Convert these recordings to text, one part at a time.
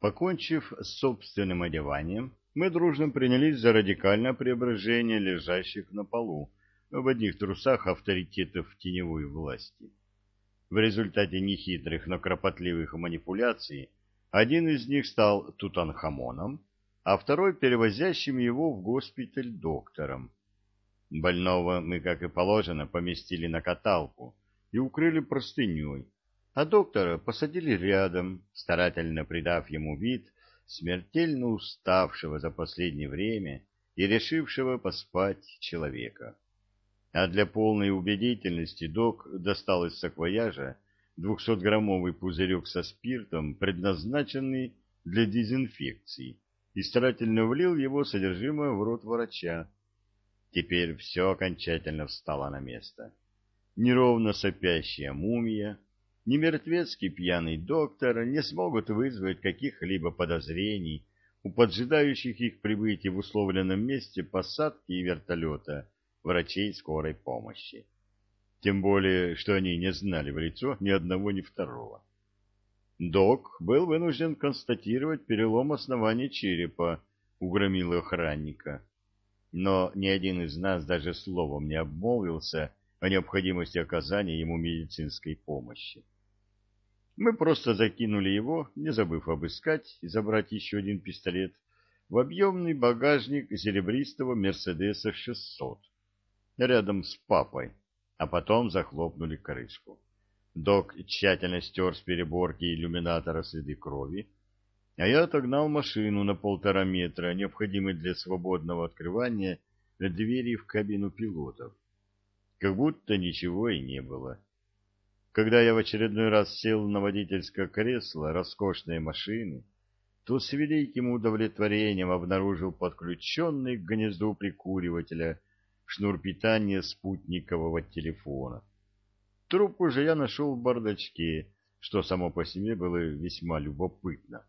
Покончив с собственным одеванием, мы дружно принялись за радикальное преображение лежащих на полу в одних трусах авторитетов теневой власти. В результате нехитрых, но кропотливых манипуляций один из них стал Тутанхамоном, а второй — перевозящим его в госпиталь доктором. Больного мы, как и положено, поместили на каталку и укрыли простыней, а доктора посадили рядом, старательно придав ему вид смертельно уставшего за последнее время и решившего поспать человека. А для полной убедительности док достал из саквояжа двухсотграммовый пузырек со спиртом, предназначенный для дезинфекции, и старательно влил его содержимое в рот врача. Теперь все окончательно встало на место. Неровно сопящая мумия, ни мертвецкий пьяный доктор не смогут вызвать каких-либо подозрений у поджидающих их прибытия в условленном месте посадки и вертолета врачей скорой помощи. Тем более, что они не знали в лицо ни одного, ни второго. Док был вынужден констатировать перелом основания черепа у громилы охранника, но ни один из нас даже словом не обмолвился о необходимости оказания ему медицинской помощи. Мы просто закинули его, не забыв обыскать и забрать еще один пистолет, в объемный багажник серебристого Мерседеса 600 рядом с папой, а потом захлопнули крышку. Док тщательно стер с переборки иллюминатора следы крови, а я отогнал машину на полтора метра, необходимый для свободного открывания двери в кабину пилотов. Как будто ничего и не было. Когда я в очередной раз сел на водительское кресло роскошной машины, то с великим удовлетворением обнаружил подключенный к гнезду прикуривателя шнур питания спутникового телефона. Трубку же я нашел в бардачке, что само по себе было весьма любопытно.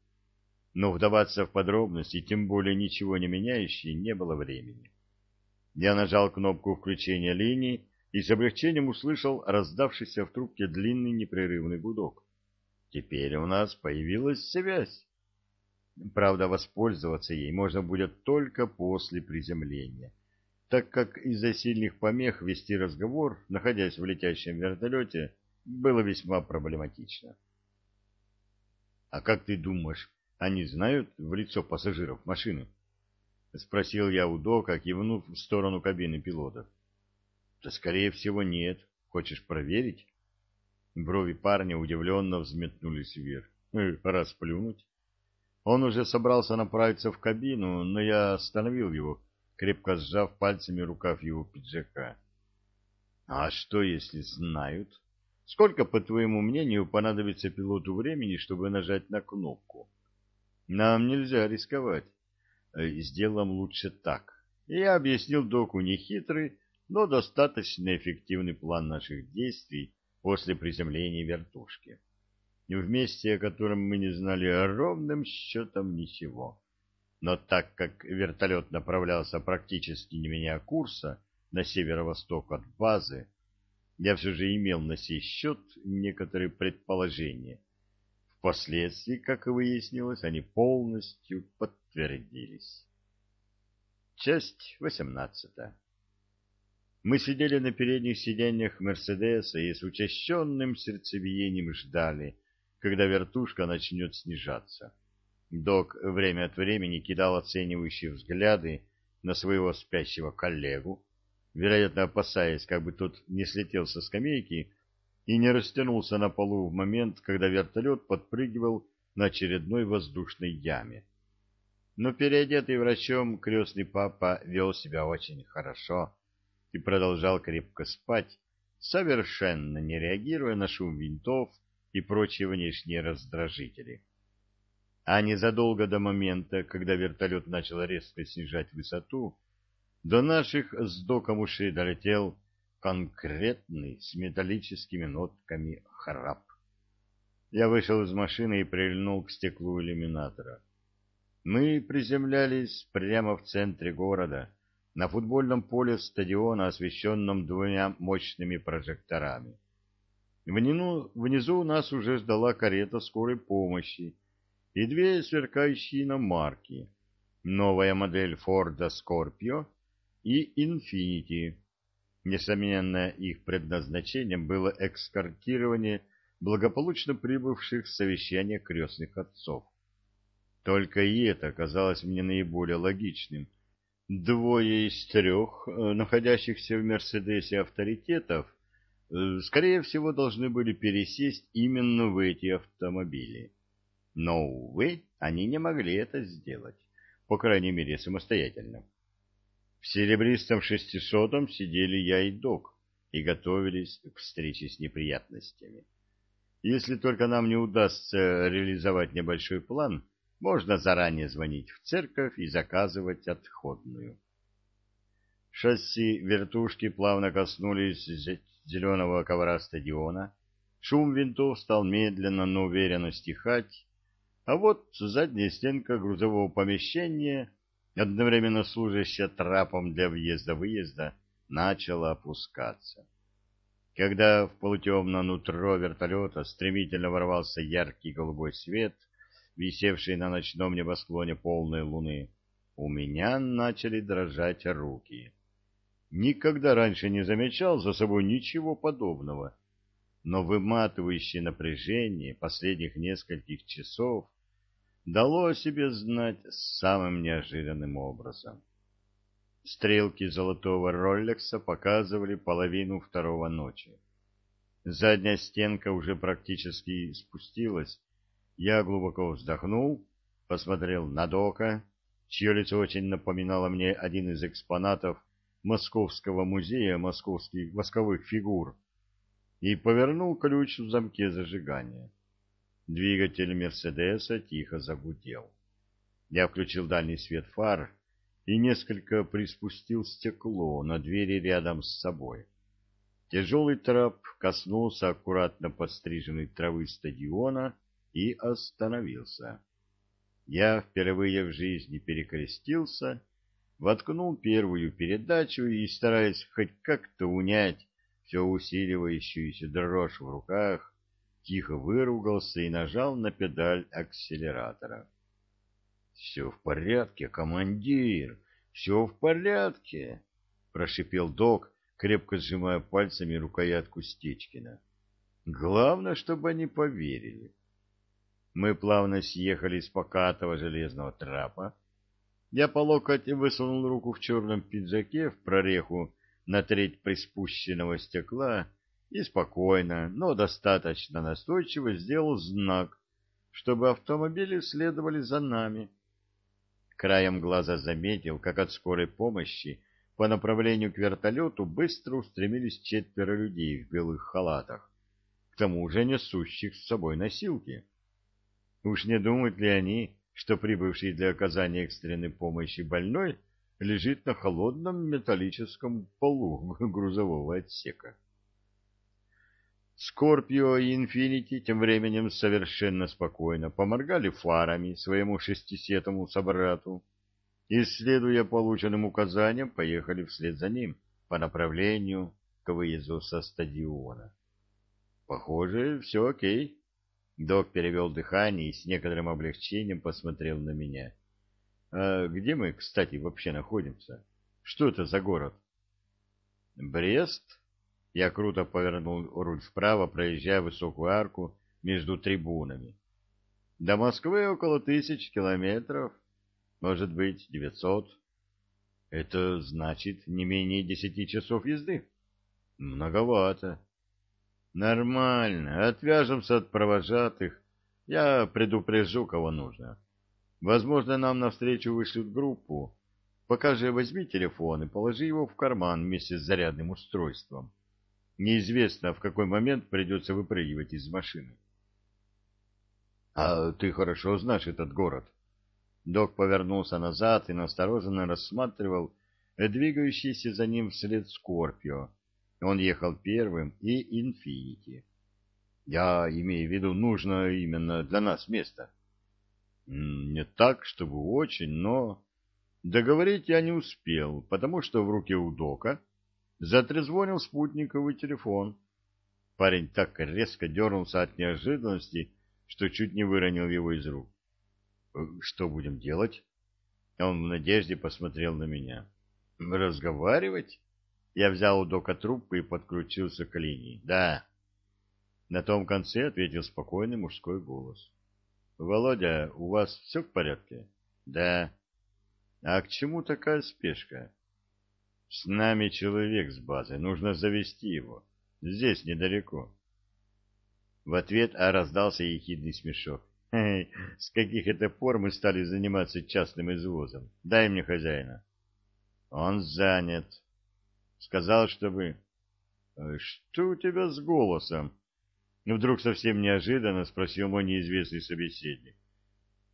Но вдаваться в подробности, тем более ничего не меняющие, не было времени. Я нажал кнопку включения линии и с облегчением услышал раздавшийся в трубке длинный непрерывный гудок. Теперь у нас появилась связь. Правда, воспользоваться ей можно будет только после приземления так как из-за сильных помех вести разговор, находясь в летящем вертолете, было весьма проблематично. — А как ты думаешь, они знают в лицо пассажиров машины? — спросил я у Дока, кивнув в сторону кабины пилотов. — Да, скорее всего, нет. Хочешь проверить? Брови парня удивленно взметнулись вверх. «Э, — Расплюнуть. Он уже собрался направиться в кабину, но я остановил его крепко сжав пальцами рукав его пиджака. — А что, если знают? Сколько, по твоему мнению, понадобится пилоту времени, чтобы нажать на кнопку? Нам нельзя рисковать. Э, сделаем лучше так. Я объяснил доку нехитрый, но достаточно эффективный план наших действий после приземления вертушки. В месте, о котором мы не знали ровным счетом ничего но так как вертолет направлялся практически не меняя курса на северо-восток от базы, я все же имел на сей счет некоторые предположения. Впоследствии, как и выяснилось, они полностью подтвердились. Часть восемнадцатая. Мы сидели на передних сиденьях Мерседеса и с учащенным сердцебиением ждали, когда вертушка начнет снижаться. Док время от времени кидал оценивающие взгляды на своего спящего коллегу, вероятно, опасаясь, как бы тот не слетел со скамейки и не растянулся на полу в момент, когда вертолет подпрыгивал на очередной воздушной яме. Но переодетый врачом крестный папа вел себя очень хорошо и продолжал крепко спать, совершенно не реагируя на шум винтов и прочие внешние раздражители а незадолго до момента, когда вертолет начал резко снижать высоту, до наших с доком ушей долетел конкретный с металлическими нотками храп. Я вышел из машины и прильнул к стеклу иллюминатора. Мы приземлялись прямо в центре города, на футбольном поле стадиона, освещенном двумя мощными прожекторами. Внизу, внизу нас уже ждала карета скорой помощи, и две сверкающие иномарки, новая модель Форда Скорпио и Инфинити. Несомненно, их предназначением было экскортирование благополучно прибывших с совещания крестных отцов. Только и это казалось мне наиболее логичным. Двое из трех э, находящихся в «Мерседесе» авторитетов, э, скорее всего, должны были пересесть именно в эти автомобили. Но, увы, они не могли это сделать, по крайней мере, самостоятельно. В серебристом шестисотом сидели я и док и готовились к встрече с неприятностями. Если только нам не удастся реализовать небольшой план, можно заранее звонить в церковь и заказывать отходную. Шасси вертушки плавно коснулись зеленого ковра стадиона. Шум винтов стал медленно, но уверенно стихать, а вот задняя стенка грузового помещения одновременно служащая трапом для въезда-выезда, начала опускаться. Когда в полутемное нутро вертолета стремительно ворвался яркий голубой свет, висевший на ночном небосклоне полной луны, у меня начали дрожать руки. Никогда раньше не замечал за собой ничего подобного, но выматывающее напряжение последних нескольких часов дало о себе знать самым неожиданным образом. Стрелки золотого роллекса показывали половину второго ночи. Задняя стенка уже практически спустилась. Я глубоко вздохнул, посмотрел на Дока, чье лицо очень напоминало мне один из экспонатов Московского музея московских восковых фигур, и повернул ключ в замке зажигания. Двигатель Мерседеса тихо загудел. Я включил дальний свет фар и несколько приспустил стекло на двери рядом с собой. Тяжелый трап коснулся аккуратно подстриженной травы стадиона и остановился. Я впервые в жизни перекрестился, воткнул первую передачу и, стараясь хоть как-то унять все усиливающуюся дрожь в руках, тихо выругался и нажал на педаль акселератора. — Все в порядке, командир, все в порядке, — прошипел док, крепко сжимая пальцами рукоятку Стечкина. — Главное, чтобы они поверили. Мы плавно съехали с покатого железного трапа. Я по локоть высунул руку в черном пиджаке в прореху на треть приспущенного стекла и спокойно, но достаточно настойчиво сделал знак, чтобы автомобили следовали за нами. Краем глаза заметил, как от скорой помощи по направлению к вертолету быстро устремились четверо людей в белых халатах, к тому же несущих с собой носилки. Уж не думают ли они, что прибывший для оказания экстренной помощи больной лежит на холодном металлическом полу грузового отсека? Скорпио и Инфинити тем временем совершенно спокойно поморгали фарами своему шестисетому собрату и, следуя полученным указаниям, поехали вслед за ним по направлению к выезду со стадиона. Похоже, все окей. Док перевел дыхание и с некоторым облегчением посмотрел на меня. А где мы, кстати, вообще находимся? Что это за город? Брест? Я круто повернул руль вправо, проезжая высокую арку между трибунами. До Москвы около тысяч километров, может быть, девятьсот. Это значит не менее десяти часов езды. Многовато. Нормально, отвяжемся от провожатых. Я предупрежу, кого нужно. Возможно, нам навстречу вышлют группу. Пока же возьми телефон и положи его в карман вместе с зарядным устройством. Неизвестно, в какой момент придется выпрыгивать из машины. — А ты хорошо знаешь этот город? Док повернулся назад и настороженно рассматривал двигающийся за ним вслед Скорпио. Он ехал первым и Инфинити. Я имею в виду, нужно именно для нас место. Не так, чтобы очень, но... Договорить я не успел, потому что в руке у Дока Затрезвонил спутниковый телефон. Парень так резко дернулся от неожиданности, что чуть не выронил его из рук. Что будем делать? Он в надежде посмотрел на меня. Разговаривать? Я взял у Дока трубку и подкрутился к линии. Да. На том конце ответил спокойный мужской голос. Володя, у вас все в порядке? Да. А к чему такая спешка? С нами человек с базы, нужно завести его. Здесь недалеко. В ответ а раздался ехидный смешок. С каких это пор мы стали заниматься частным извозом? Дай мне хозяина. Он занят. Сказал, чтобы... «Э, что у тебя с голосом? Ну, вдруг совсем неожиданно спросил мой неизвестный собеседник.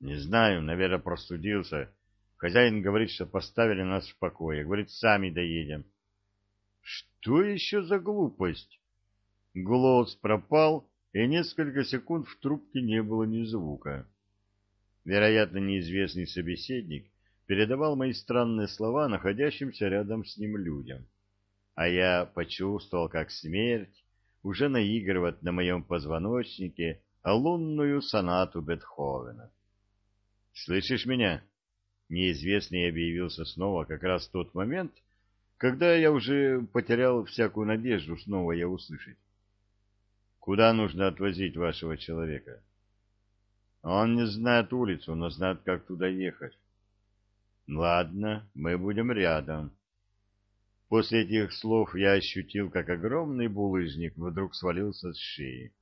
Не знаю, наверное, простудился. Хозяин говорит, что поставили нас в покое. Говорит, сами доедем. Что еще за глупость? Голос пропал, и несколько секунд в трубке не было ни звука. Вероятно, неизвестный собеседник передавал мои странные слова находящимся рядом с ним людям. А я почувствовал, как смерть уже наигрывает на моем позвоночнике лунную сонату Бетховена. «Слышишь меня?» Неизвестный объявился снова как раз в тот момент, когда я уже потерял всякую надежду снова я услышать. «Куда нужно отвозить вашего человека?» «Он не знает улицу, но знает, как туда ехать». «Ладно, мы будем рядом». После этих слов я ощутил, как огромный булыжник вдруг свалился с шеи.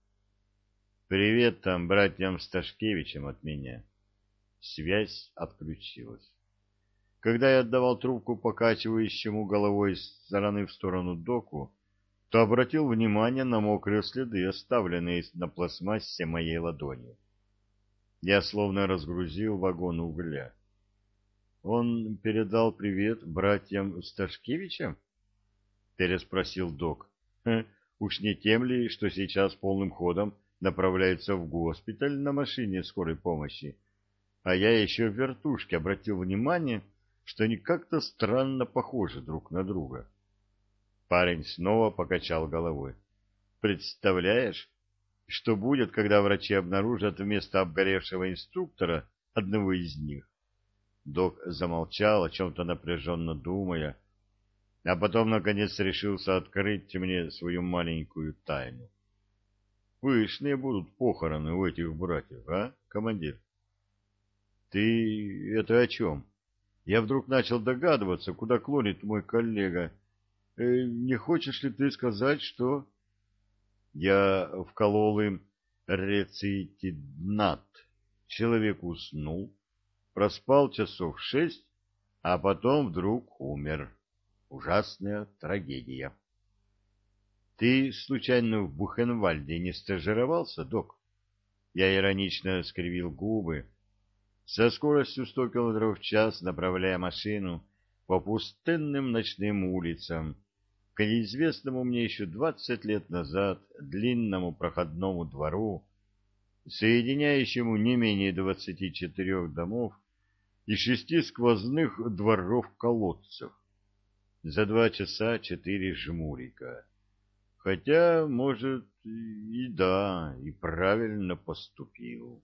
«Привет там братьям Сташкевичам от меня». Связь отключилась. Когда я отдавал трубку покачивающему головой с стороны в сторону доку, то обратил внимание на мокрые следы, оставленные на пластмассе моей ладони. Я словно разгрузил вагон угля. Он передал привет братьям Сташкевичам? Переспросил док. Уж не тем ли, что сейчас полным ходом направляется в госпиталь на машине скорой помощи? а я еще в вертушке обратил внимание, что они как-то странно похожи друг на друга. Парень снова покачал головой. Представляешь, что будет, когда врачи обнаружат вместо обгоревшего инструктора одного из них? Док замолчал, о чем-то напряженно думая, а потом, наконец, решился открыть мне свою маленькую тайну. Пышные будут похороны у этих братьев, а, командир? Ты это о чем? Я вдруг начал догадываться, куда клонит мой коллега. Э, не хочешь ли ты сказать, что... Я вколол им рецитиднат. Человек уснул, проспал часов шесть, а потом вдруг умер. Ужасная трагедия. Ты, случайно, в Бухенвальде не стажировался, док? Я иронично скривил губы, со скоростью 100 км в час направляя машину по пустынным ночным улицам к неизвестному мне еще 20 лет назад длинному проходному двору, соединяющему не менее 24 домов и шести сквозных дворов-колодцев. За два часа четыре жмурика. Хотя, может, и да, и правильно поступил.